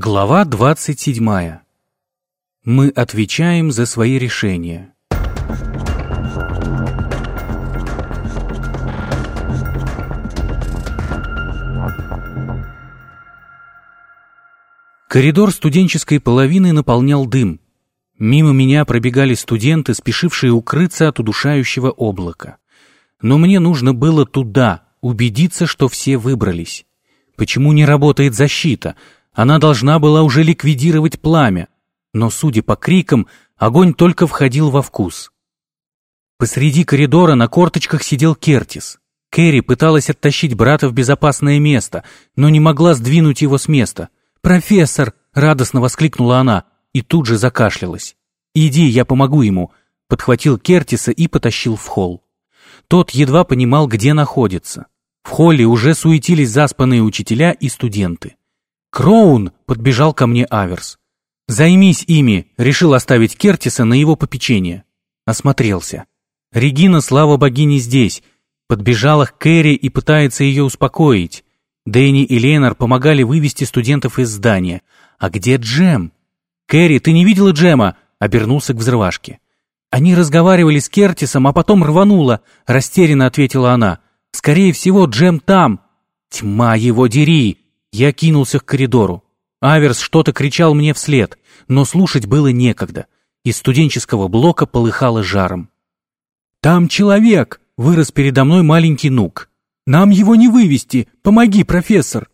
Глава 27. Мы отвечаем за свои решения. Коридор студенческой половины наполнял дым. Мимо меня пробегали студенты, спешившие укрыться от удушающего облака. Но мне нужно было туда, убедиться, что все выбрались. Почему не работает защита? Она должна была уже ликвидировать пламя. Но, судя по крикам, огонь только входил во вкус. Посреди коридора на корточках сидел Кертис. Кэрри пыталась оттащить брата в безопасное место, но не могла сдвинуть его с места. «Профессор!» — радостно воскликнула она и тут же закашлялась. «Иди, я помогу ему», — подхватил Кертиса и потащил в холл. Тот едва понимал, где находится. В холле уже суетились заспанные учителя и студенты. «Кроун!» — подбежал ко мне Аверс. «Займись ими!» — решил оставить Кертиса на его попечение. Осмотрелся. Регина, слава богине, здесь. Подбежала к Кэрри и пытается ее успокоить. Дэнни и Ленар помогали вывести студентов из здания. «А где Джем?» «Кэрри, ты не видела Джема?» — обернулся к взрывашке. «Они разговаривали с Кертисом, а потом рвануло», — растерянно ответила она. «Скорее всего, Джем там». «Тьма его дери!» Я кинулся к коридору. Аверс что-то кричал мне вслед, но слушать было некогда. Из студенческого блока полыхало жаром. «Там человек!» — вырос передо мной маленький нук. «Нам его не вывести! Помоги, профессор!»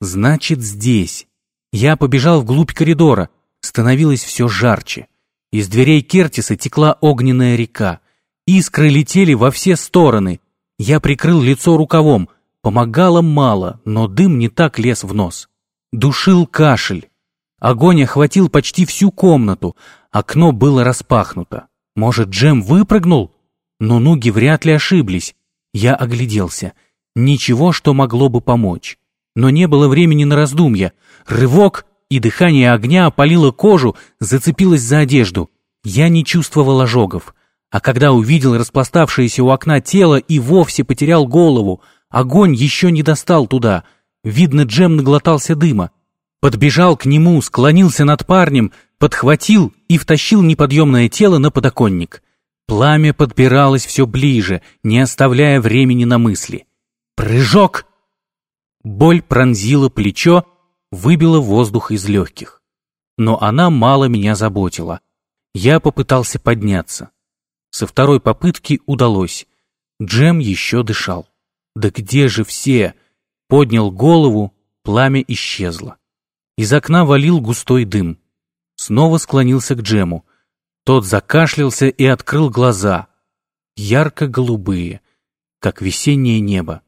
«Значит, здесь». Я побежал вглубь коридора. Становилось все жарче. Из дверей Кертиса текла огненная река. Искры летели во все стороны. Я прикрыл лицо рукавом. Помогало мало, но дым не так лез в нос. Душил кашель. Огонь охватил почти всю комнату. Окно было распахнуто. Может, Джем выпрыгнул? Но нуги вряд ли ошиблись. Я огляделся. Ничего, что могло бы помочь. Но не было времени на раздумья. Рывок, и дыхание огня опалило кожу, зацепилось за одежду. Я не чувствовал ожогов. А когда увидел распластавшееся у окна тело и вовсе потерял голову, огонь еще не достал туда. Видно, Джем наглотался дыма. Подбежал к нему, склонился над парнем, подхватил и втащил неподъемное тело на подоконник. Пламя подбиралось все ближе, не оставляя времени на мысли. Прыжок! Боль пронзила плечо, выбила воздух из легких. Но она мало меня заботила. Я попытался подняться. Со второй попытки удалось. Джем еще дышал. Да где же все? Поднял голову, пламя исчезло. Из окна валил густой дым. Снова склонился к Джему. Тот закашлялся и открыл глаза. Ярко-голубые, как весеннее небо.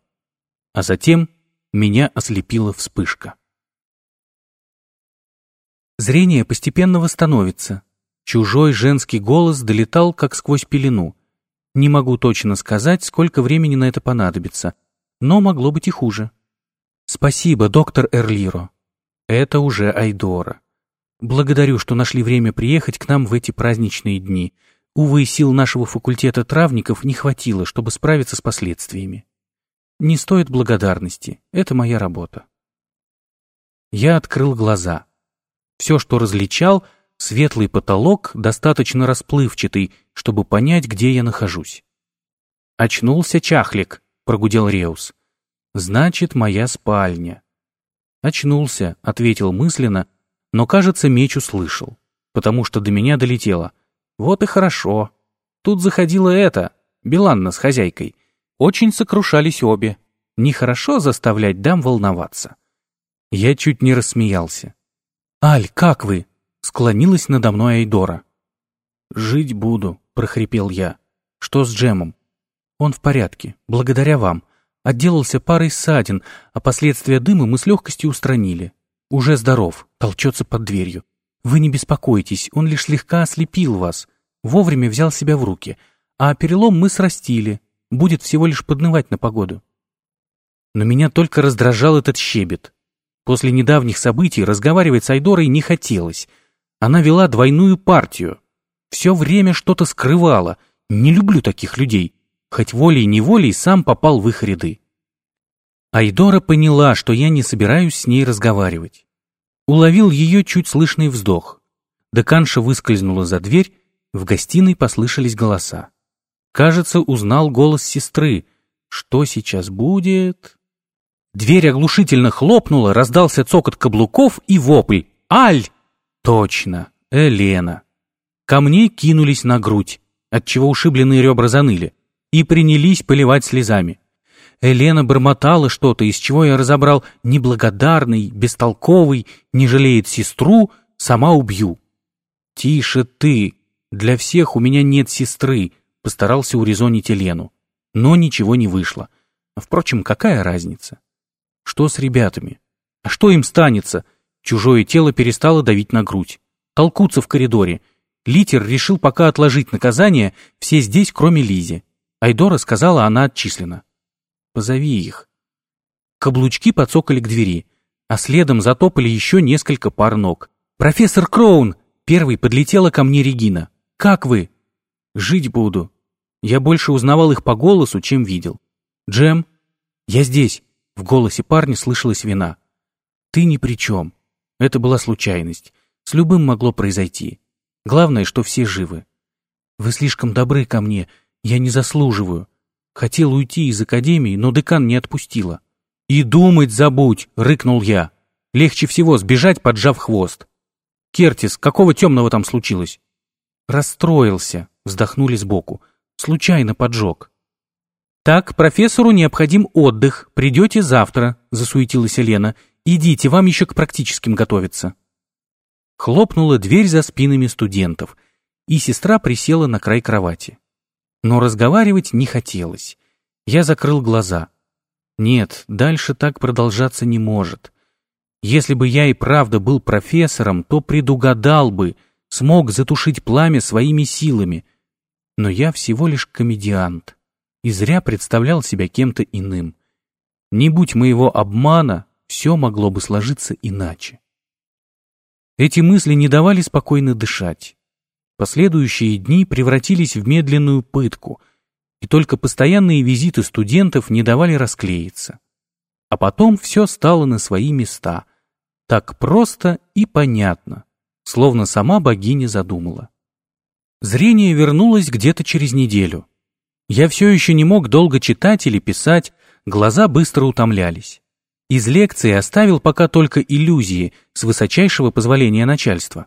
А затем меня ослепила вспышка. Зрение постепенно восстановится. Чужой женский голос долетал, как сквозь пелену. Не могу точно сказать, сколько времени на это понадобится, но могло быть и хуже. Спасибо, доктор Эрлиро. Это уже Айдора. Благодарю, что нашли время приехать к нам в эти праздничные дни. Увы, сил нашего факультета травников не хватило, чтобы справиться с последствиями. Не стоит благодарности, это моя работа. Я открыл глаза. Все, что различал, светлый потолок, достаточно расплывчатый, чтобы понять, где я нахожусь. «Очнулся чахлик», — прогудел Реус. «Значит, моя спальня». «Очнулся», — ответил мысленно, но, кажется, меч услышал, потому что до меня долетело. «Вот и хорошо. Тут заходила эта, Беланна с хозяйкой. Очень сокрушались обе. Нехорошо заставлять дам волноваться». Я чуть не рассмеялся. «Аль, как вы?» — склонилась надо мной Айдора. «Жить буду», — прохрипел я. «Что с Джемом?» «Он в порядке, благодаря вам. Отделался парой ссадин, а последствия дыма мы с легкостью устранили. Уже здоров, толчется под дверью. Вы не беспокойтесь, он лишь слегка ослепил вас. Вовремя взял себя в руки. А перелом мы срастили. Будет всего лишь поднывать на погоду». Но меня только раздражал этот щебет. После недавних событий разговаривать с Айдорой не хотелось. Она вела двойную партию. Все время что-то скрывала. Не люблю таких людей. Хоть волей-неволей сам попал в их ряды. Айдора поняла, что я не собираюсь с ней разговаривать. Уловил ее чуть слышный вздох. Деканша выскользнула за дверь, в гостиной послышались голоса. Кажется, узнал голос сестры. Что сейчас будет? Дверь оглушительно хлопнула, раздался цокот каблуков и вопль. «Аль!» Точно, Елена. Ко мне кинулись на грудь, отчего ушибленные ребра заныли, и принялись поливать слезами. Елена бормотала что-то, из чего я разобрал «неблагодарный, бестолковый, не жалеет сестру, сама убью». «Тише ты, для всех у меня нет сестры», — постарался урезонить Елену. Но ничего не вышло. Впрочем, какая разница? Что с ребятами? А что им станется? Чужое тело перестало давить на грудь. Толкутся в коридоре. Литер решил пока отложить наказание, все здесь, кроме Лизи. Айдора сказала, она отчислена. Позови их. Каблучки подсокали к двери, а следом затопали еще несколько пар ног. «Профессор Кроун!» Первый подлетела ко мне Регина. «Как вы?» «Жить буду». Я больше узнавал их по голосу, чем видел. «Джем?» «Я здесь». В голосе парня слышалась вина. «Ты ни при чем. Это была случайность. С любым могло произойти. Главное, что все живы. Вы слишком добры ко мне. Я не заслуживаю. Хотел уйти из академии, но декан не отпустила. «И думать забудь!» — рыкнул я. «Легче всего сбежать, поджав хвост». «Кертис, какого темного там случилось?» «Расстроился», — вздохнули сбоку. «Случайно поджег». «Так, профессору необходим отдых. Придете завтра», — засуетилась Елена. «Идите, вам еще к практическим готовиться». Хлопнула дверь за спинами студентов, и сестра присела на край кровати. Но разговаривать не хотелось. Я закрыл глаза. Нет, дальше так продолжаться не может. Если бы я и правда был профессором, то предугадал бы, смог затушить пламя своими силами. Но я всего лишь комедиант и зря представлял себя кем-то иным. Не будь моего обмана, все могло бы сложиться иначе. Эти мысли не давали спокойно дышать. Последующие дни превратились в медленную пытку, и только постоянные визиты студентов не давали расклеиться. А потом все стало на свои места. Так просто и понятно, словно сама богиня задумала. Зрение вернулось где-то через неделю. Я все еще не мог долго читать или писать, глаза быстро утомлялись. Из лекции оставил пока только иллюзии с высочайшего позволения начальства.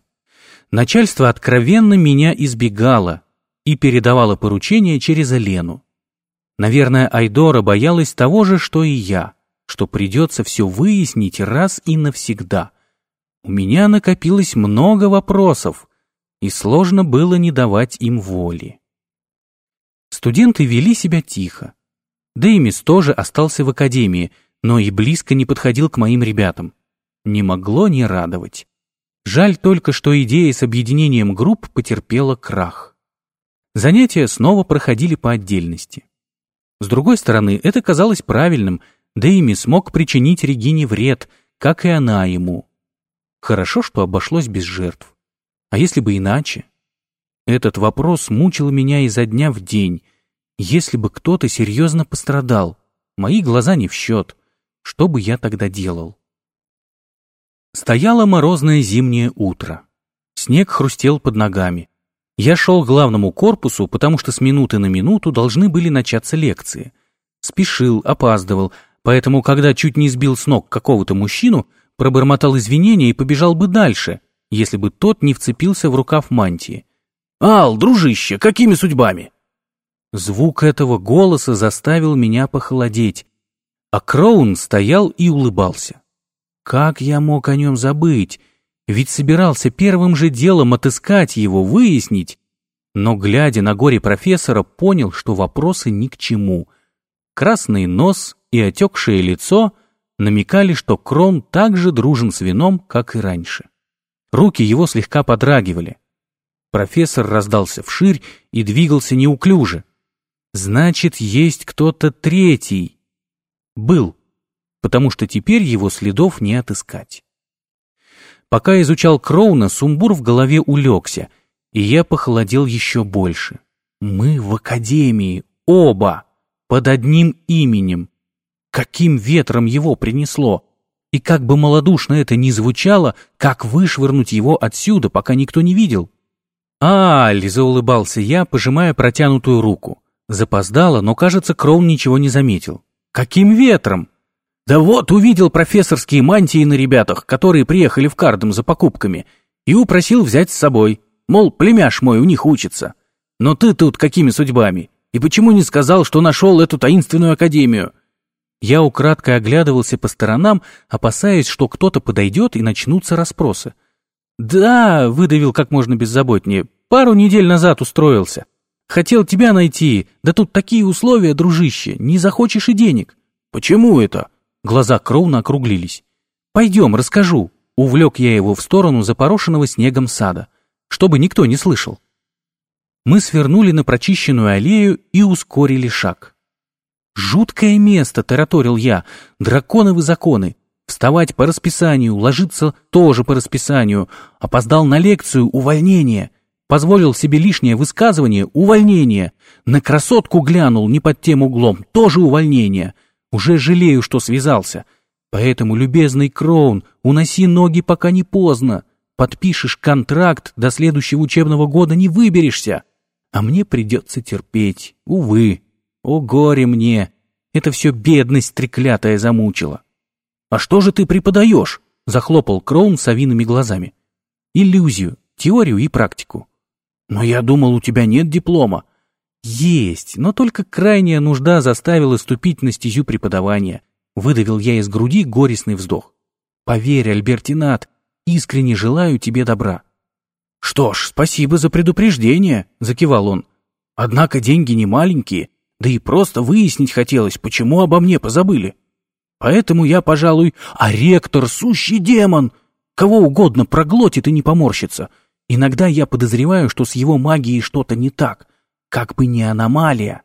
Начальство откровенно меня избегало и передавало поручения через Елену. Наверное, Айдора боялась того же, что и я, что придется все выяснить раз и навсегда. У меня накопилось много вопросов, и сложно было не давать им воли. Студенты вели себя тихо. Деймис тоже остался в академии, но и близко не подходил к моим ребятам. Не могло не радовать. Жаль только, что идея с объединением групп потерпела крах. Занятия снова проходили по отдельности. С другой стороны, это казалось правильным, Дэйми смог причинить Регине вред, как и она ему. Хорошо, что обошлось без жертв. А если бы иначе? Этот вопрос мучил меня изо дня в день. Если бы кто-то серьезно пострадал, мои глаза не в счет, что бы я тогда делал? Стояло морозное зимнее утро. Снег хрустел под ногами. Я шел к главному корпусу, потому что с минуты на минуту должны были начаться лекции. Спешил, опаздывал, поэтому, когда чуть не сбил с ног какого-то мужчину, пробормотал извинения и побежал бы дальше, если бы тот не вцепился в рукав мантии. «Ал, дружище, какими судьбами?» Звук этого голоса заставил меня похолодеть, а Кроун стоял и улыбался. Как я мог о нем забыть? Ведь собирался первым же делом отыскать его, выяснить. Но, глядя на горе профессора, понял, что вопросы ни к чему. Красный нос и отекшее лицо намекали, что Крон так же дружен с вином, как и раньше. Руки его слегка подрагивали. Профессор раздался вширь и двигался неуклюже. Значит, есть кто-то третий. Был потому что теперь его следов не отыскать. Пока изучал Кроуна, сумбур в голове улегся, и я похолодел еще больше. Мы в академии, оба, под одним именем. Каким ветром его принесло? И как бы малодушно это ни звучало, как вышвырнуть его отсюда, пока никто не видел? «Аль!» — заулыбался я, пожимая протянутую руку. Запоздало, но, кажется, Кроун ничего не заметил. «Каким ветром?» «Да вот, увидел профессорские мантии на ребятах, которые приехали в Кардом за покупками, и упросил взять с собой. Мол, племяш мой у них учится. Но ты тут какими судьбами? И почему не сказал, что нашел эту таинственную академию?» Я украдкой оглядывался по сторонам, опасаясь, что кто-то подойдет и начнутся расспросы. «Да», — выдавил как можно беззаботнее, — «пару недель назад устроился. Хотел тебя найти, да тут такие условия, дружище, не захочешь и денег». «Почему это?» Глаза Кроуна округлились. «Пойдем, расскажу», — увлек я его в сторону запорошенного снегом сада, чтобы никто не слышал. Мы свернули на прочищенную аллею и ускорили шаг. «Жуткое место», — тараторил я, — «драконовы законы. Вставать по расписанию, ложиться тоже по расписанию. Опоздал на лекцию — увольнение. Позволил себе лишнее высказывание — увольнение. На красотку глянул не под тем углом — тоже увольнение. Уже жалею, что связался. Поэтому, любезный Кроун, уноси ноги, пока не поздно. Подпишешь контракт, до следующего учебного года не выберешься. А мне придется терпеть, увы. О горе мне! Это все бедность треклятая замучила. «А что же ты преподаешь?» — захлопал Кроун совиными глазами. «Иллюзию, теорию и практику». «Но я думал, у тебя нет диплома». «Есть, но только крайняя нужда заставила ступить на стезю преподавания», — выдавил я из груди горестный вздох. «Поверь, Альбертинат, искренне желаю тебе добра». «Что ж, спасибо за предупреждение», — закивал он. «Однако деньги не маленькие, да и просто выяснить хотелось, почему обо мне позабыли. Поэтому я, пожалуй, а ректор — сущий демон. Кого угодно проглотит и не поморщится. Иногда я подозреваю, что с его магией что-то не так. Как бы не аномалия.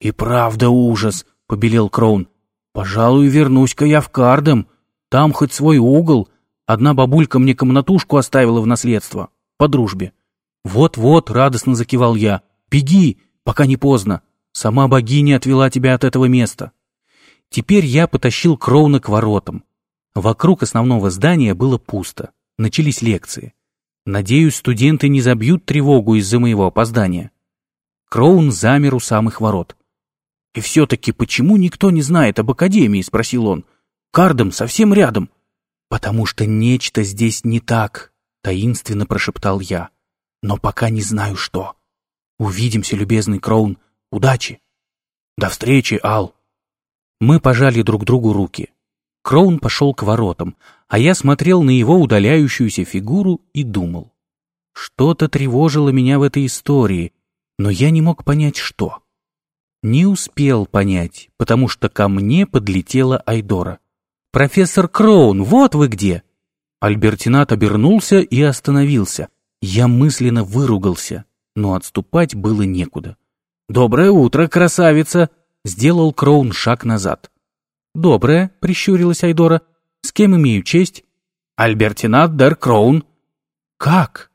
И правда ужас, — побелел Кроун. Пожалуй, вернусь-ка я в Кардем. Там хоть свой угол. Одна бабулька мне комнатушку оставила в наследство. По дружбе. Вот-вот, радостно закивал я. Беги, пока не поздно. Сама богиня отвела тебя от этого места. Теперь я потащил Кроуна к воротам. Вокруг основного здания было пусто. Начались лекции. Надеюсь, студенты не забьют тревогу из-за моего опоздания. Кроун замер у самых ворот. «И все-таки почему никто не знает об Академии?» — спросил он. «Кардом совсем рядом». «Потому что нечто здесь не так», — таинственно прошептал я. «Но пока не знаю, что. Увидимся, любезный Кроун. Удачи!» «До встречи, Ал!» Мы пожали друг другу руки. Кроун пошел к воротам, а я смотрел на его удаляющуюся фигуру и думал. Что-то тревожило меня в этой истории, но я не мог понять, что. Не успел понять, потому что ко мне подлетела Айдора. «Профессор Кроун, вот вы где!» Альбертинат обернулся и остановился. Я мысленно выругался, но отступать было некуда. «Доброе утро, красавица!» — сделал Кроун шаг назад. «Доброе», — прищурилась Айдора. «С кем имею честь?» «Альбертинат дер Кроун». «Как?»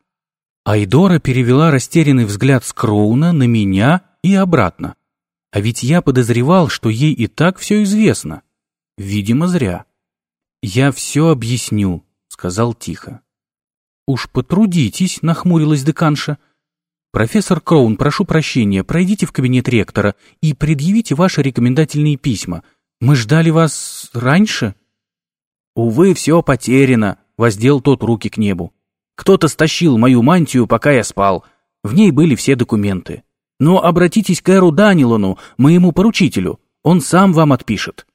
Айдора перевела растерянный взгляд с Кроуна на меня и обратно. А ведь я подозревал, что ей и так все известно. Видимо, зря. «Я все объясню», — сказал тихо. «Уж потрудитесь», — нахмурилась деканша. «Профессор Кроун, прошу прощения, пройдите в кабинет ректора и предъявите ваши рекомендательные письма. Мы ждали вас раньше?» «Увы, все потеряно», — воздел тот руки к небу. «Кто-то стащил мою мантию, пока я спал. В ней были все документы. Но обратитесь к Эру Данилону, моему поручителю. Он сам вам отпишет».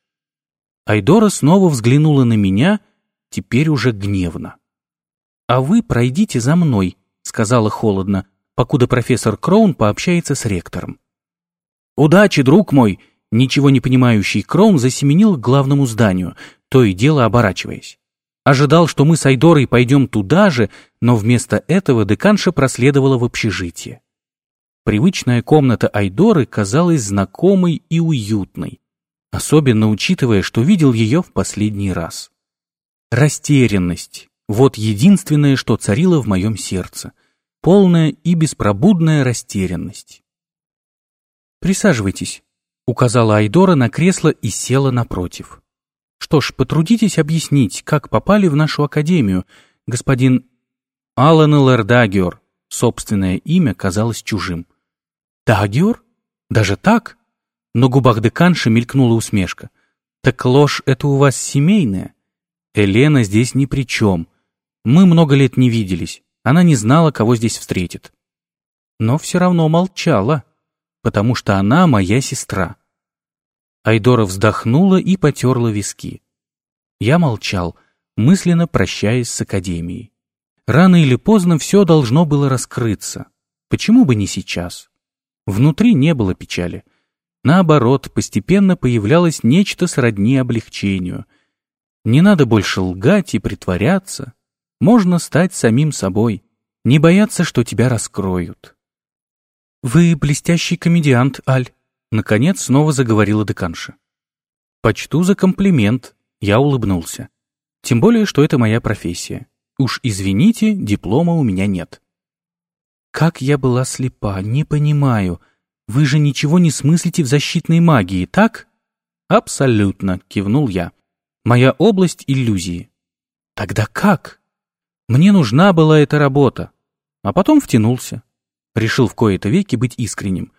Айдора снова взглянула на меня, теперь уже гневно. «А вы пройдите за мной», — сказала холодно покуда профессор Кроун пообщается с ректором. «Удачи, друг мой!» Ничего не понимающий Кроун засеменил к главному зданию, то и дело оборачиваясь. Ожидал, что мы с Айдорой пойдем туда же, но вместо этого деканша проследовала в общежитие. Привычная комната Айдоры казалась знакомой и уютной, особенно учитывая, что видел ее в последний раз. Растерянность — вот единственное, что царило в моем сердце полная и беспробудная растерянность. «Присаживайтесь», — указала Айдора на кресло и села напротив. Что ж, потрудитесь объяснить, как попали в нашу академию, господин Алан Лердагиор. Собственное имя казалось чужим. Дагиор? Даже так? На губах деканши мелькнула усмешка. Так ложь — это у вас семейная? Елена здесь ни при чем. Мы много лет не виделись. Она не знала, кого здесь встретит. Но все равно молчала, потому что она моя сестра. Айдора вздохнула и потерла виски. Я молчал, мысленно прощаясь с Академией. Рано или поздно все должно было раскрыться. Почему бы не сейчас? Внутри не было печали. Наоборот, постепенно появлялось нечто сродни облегчению. Не надо больше лгать и притворяться. Можно стать самим собой, не бояться, что тебя раскроют. «Вы блестящий комедиант, Аль», — наконец снова заговорила деканша. «Почту за комплимент», — я улыбнулся. «Тем более, что это моя профессия. Уж извините, диплома у меня нет». «Как я была слепа, не понимаю. Вы же ничего не смыслите в защитной магии, так?» «Абсолютно», — кивнул я. «Моя область — иллюзии». «Тогда как?» «Мне нужна была эта работа». А потом втянулся. Решил в кои-то веки быть искренним.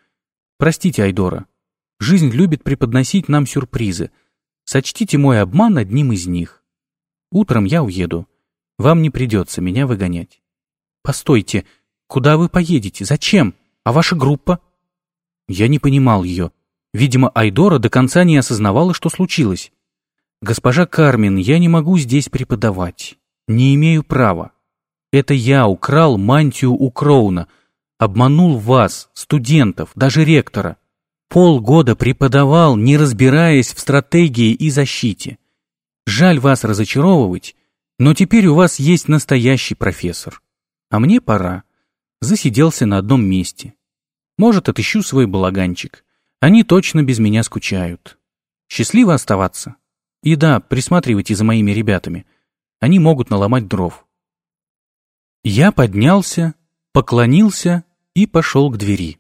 Простите, Айдора. Жизнь любит преподносить нам сюрпризы. Сочтите мой обман одним из них. Утром я уеду. Вам не придется меня выгонять. Постойте, куда вы поедете? Зачем? А ваша группа? Я не понимал ее. Видимо, Айдора до конца не осознавала, что случилось. Госпожа Кармен, я не могу здесь преподавать. Не имею права. Это я украл мантию у Кроуна — Обманул вас, студентов, даже ректора. Полгода преподавал, не разбираясь в стратегии и защите. Жаль вас разочаровывать, но теперь у вас есть настоящий профессор. А мне пора. Засиделся на одном месте. Может, отыщу свой балаганчик. Они точно без меня скучают. Счастливо оставаться. И да, присматривайте за моими ребятами. Они могут наломать дров. Я поднялся, поклонился и пошел к двери.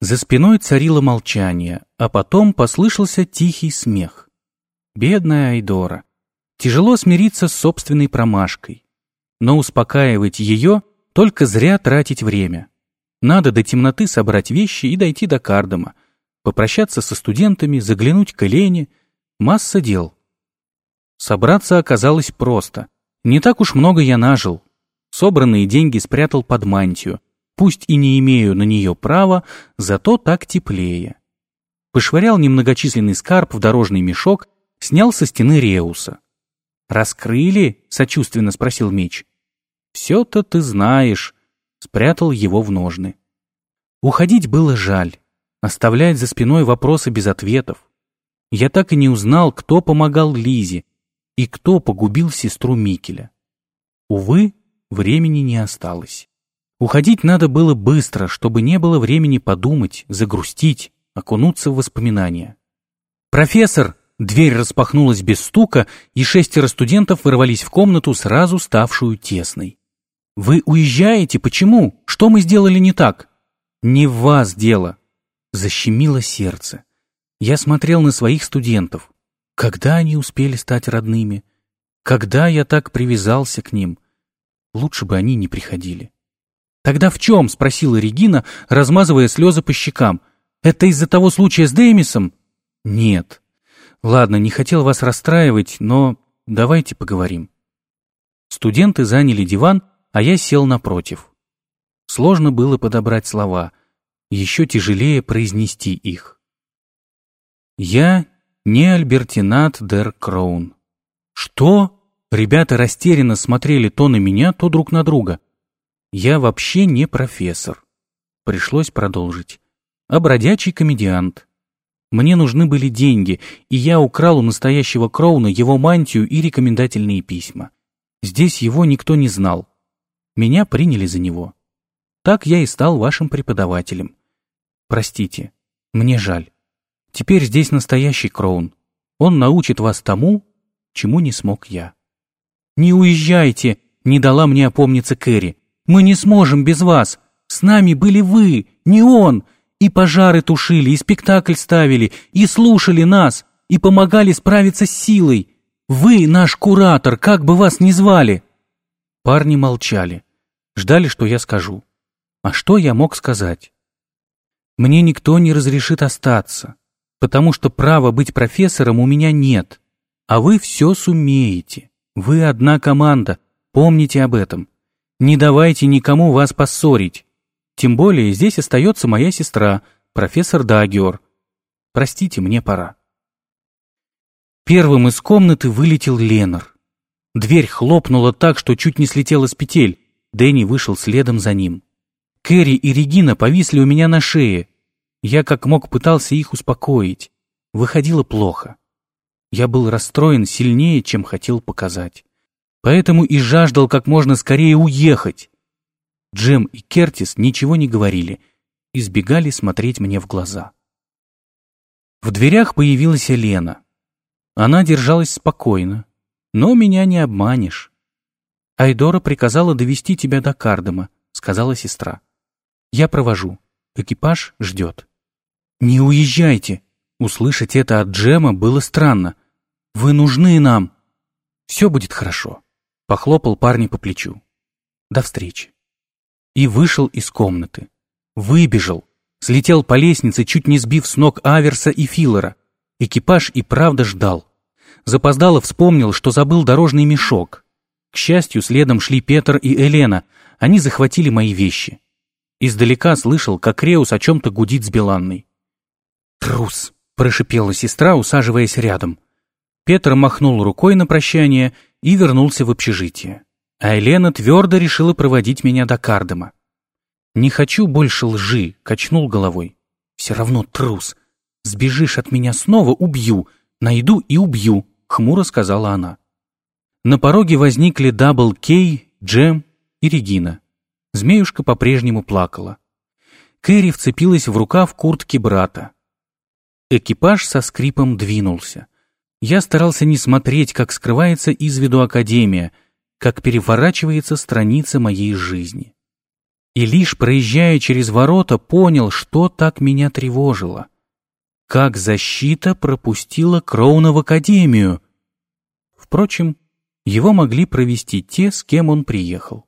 За спиной царило молчание, а потом послышался тихий смех. Бедная Айдора. Тяжело смириться с собственной промашкой. Но успокаивать ее — только зря тратить время. Надо до темноты собрать вещи и дойти до Кардома, попрощаться со студентами, заглянуть к Елене. Масса дел. Собраться оказалось просто. Не так уж много я нажил. Собранные деньги спрятал под мантию, Пусть и не имею на нее права, зато так теплее. Пошвырял немногочисленный скарб в дорожный мешок, снял со стены Реуса. «Раскрыли?» — сочувственно спросил меч. «Все-то ты знаешь», — спрятал его в ножны. Уходить было жаль, оставлять за спиной вопросы без ответов. Я так и не узнал, кто помогал Лизе и кто погубил сестру Микеля. Увы, времени не осталось. Уходить надо было быстро, чтобы не было времени подумать, загрустить, окунуться в воспоминания. «Профессор!» Дверь распахнулась без стука, и шестеро студентов ворвались в комнату, сразу ставшую тесной. «Вы уезжаете? Почему? Что мы сделали не так?» «Не в вас дело!» Защемило сердце. Я смотрел на своих студентов. Когда они успели стать родными? Когда я так привязался к ним? Лучше бы они не приходили. «Тогда в чем?» — спросила Регина, размазывая слезы по щекам. «Это из-за того случая с Деймисом?» «Нет. Ладно, не хотел вас расстраивать, но давайте поговорим». Студенты заняли диван, а я сел напротив. Сложно было подобрать слова, еще тяжелее произнести их. «Я не Альбертинат дер Кроун». «Что?» Ребята растерянно смотрели то на меня, то друг на друга. Я вообще не профессор. Пришлось продолжить. А бродячий комедиант. Мне нужны были деньги, и я украл у настоящего Кроуна его мантию и рекомендательные письма. Здесь его никто не знал. Меня приняли за него. Так я и стал вашим преподавателем. Простите, мне жаль. Теперь здесь настоящий Кроун. Он научит вас тому, чему не смог я. «Не уезжайте!» — не дала мне опомниться Кэрри. Мы не сможем без вас. С нами были вы, не он. И пожары тушили, и спектакль ставили, и слушали нас, и помогали справиться с силой. Вы наш куратор, как бы вас ни звали!» Парни молчали, ждали, что я скажу. А что я мог сказать? Мне никто не разрешит остаться, потому что права быть профессором у меня нет. А вы все сумеете. Вы одна команда, помните об этом. Не давайте никому вас поссорить. Тем более здесь остается моя сестра, профессор Дагиор. Простите, мне пора. Первым из комнаты вылетел Ленар. Дверь хлопнула так, что чуть не слетела с петель. Дэнни вышел следом за ним. Кэрри и Регина повисли у меня на шее. Я как мог пытался их успокоить. Выходило плохо. Я был расстроен сильнее, чем хотел показать. Поэтому и жаждал как можно скорее уехать. Джем и Кертис ничего не говорили, избегали смотреть мне в глаза. В дверях появилась Елена. Она держалась спокойно, но меня не обманешь. Айдора приказала довести тебя до Кардема, сказала сестра. Я провожу. Экипаж ждет. Не уезжайте. Услышать это от Джема было странно. Вы нужны нам. Все будет хорошо. Похлопал парня по плечу. До встречи. И вышел из комнаты. Выбежал. Слетел по лестнице, чуть не сбив с ног Аверса и Филлера. Экипаж и правда ждал. Запоздало вспомнил, что забыл дорожный мешок. К счастью, следом шли Петр и Елена. Они захватили мои вещи. Издалека слышал, как Реус о чем-то гудит с Беланной. «Трус!» – прошипела сестра, усаживаясь рядом. Петр махнул рукой на прощание и вернулся в общежитие. А Елена твердо решила проводить меня до Кардема. «Не хочу больше лжи», — качнул головой. «Все равно трус. Сбежишь от меня снова, убью. Найду и убью», — хмуро сказала она. На пороге возникли Дабл Кей, Джем и Регина. Змеюшка по-прежнему плакала. Кэрри вцепилась в рукав куртки брата. Экипаж со скрипом двинулся. Я старался не смотреть, как скрывается из виду Академия, как переворачивается страница моей жизни. И лишь проезжая через ворота, понял, что так меня тревожило. Как защита пропустила Кроуна в Академию. Впрочем, его могли провести те, с кем он приехал.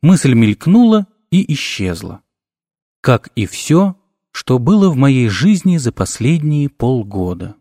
Мысль мелькнула и исчезла. Как и все, что было в моей жизни за последние полгода.